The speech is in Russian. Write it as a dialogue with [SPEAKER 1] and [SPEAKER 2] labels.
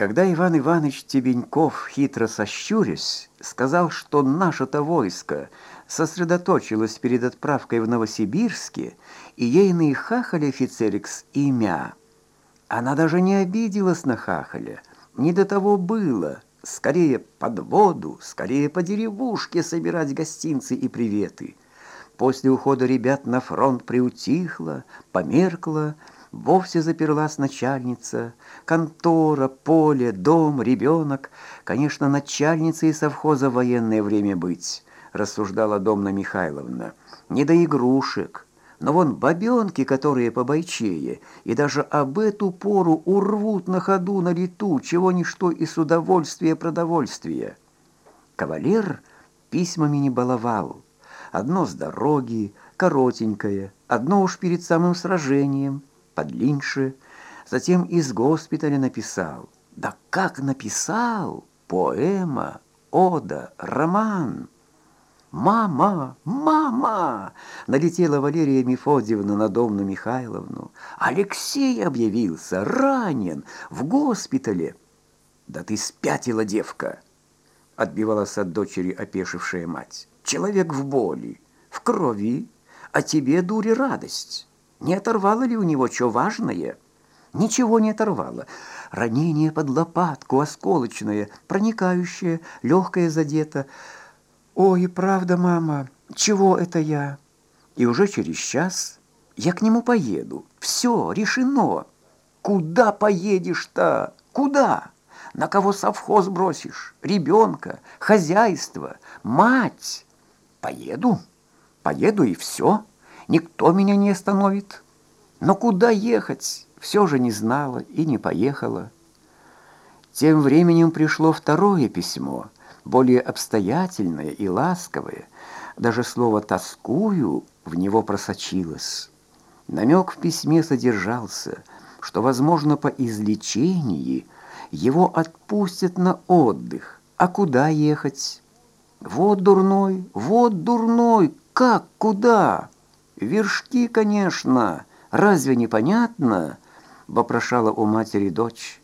[SPEAKER 1] Когда Иван Иванович Тебеньков, хитро сощурясь, сказал, что наше-то войско сосредоточилось перед отправкой в Новосибирске, и ейный хахаль офицерикс имя, она даже не обиделась на хахаля, не до того было, скорее под воду, скорее по деревушке собирать гостинцы и приветы. После ухода ребят на фронт приутихла, померкла, Вовсе заперлась начальница, контора, поле, дом, ребенок. Конечно, начальницей совхоза в военное время быть, рассуждала Домна Михайловна. Не до игрушек. Но вон бабенки, которые побойчее, и даже об эту пору урвут на ходу на лету, чего ничто и с удовольствия продовольствия. Кавалер письмами не баловал. Одно с дороги, коротенькое, одно уж перед самым сражением – подлиннее, затем из госпиталя написал. Да как написал? Поэма, ода, роман. «Мама! Мама!» Налетела Валерия Мефодьевна на Домну Михайловну. «Алексей объявился, ранен, в госпитале!» «Да ты спятила, девка!» Отбивалась от дочери опешившая мать. «Человек в боли, в крови, а тебе, дури, радость!» Не оторвало ли у него что важное? Ничего не оторвало. Ранение под лопатку, осколочное, проникающее, легкое задето. «Ой, правда, мама, чего это я?» И уже через час я к нему поеду. Все, решено. Куда поедешь-то? Куда? На кого совхоз бросишь? Ребенка, хозяйство, мать? Поеду, поеду и все. Никто меня не остановит. Но куда ехать, все же не знала и не поехала. Тем временем пришло второе письмо, более обстоятельное и ласковое. Даже слово «тоскую» в него просочилось. Намек в письме содержался, что, возможно, по излечении его отпустят на отдых. А куда ехать? Вот дурной, вот дурной, как, куда? «Вершки, конечно! Разве непонятно?» — вопрошала у матери дочь.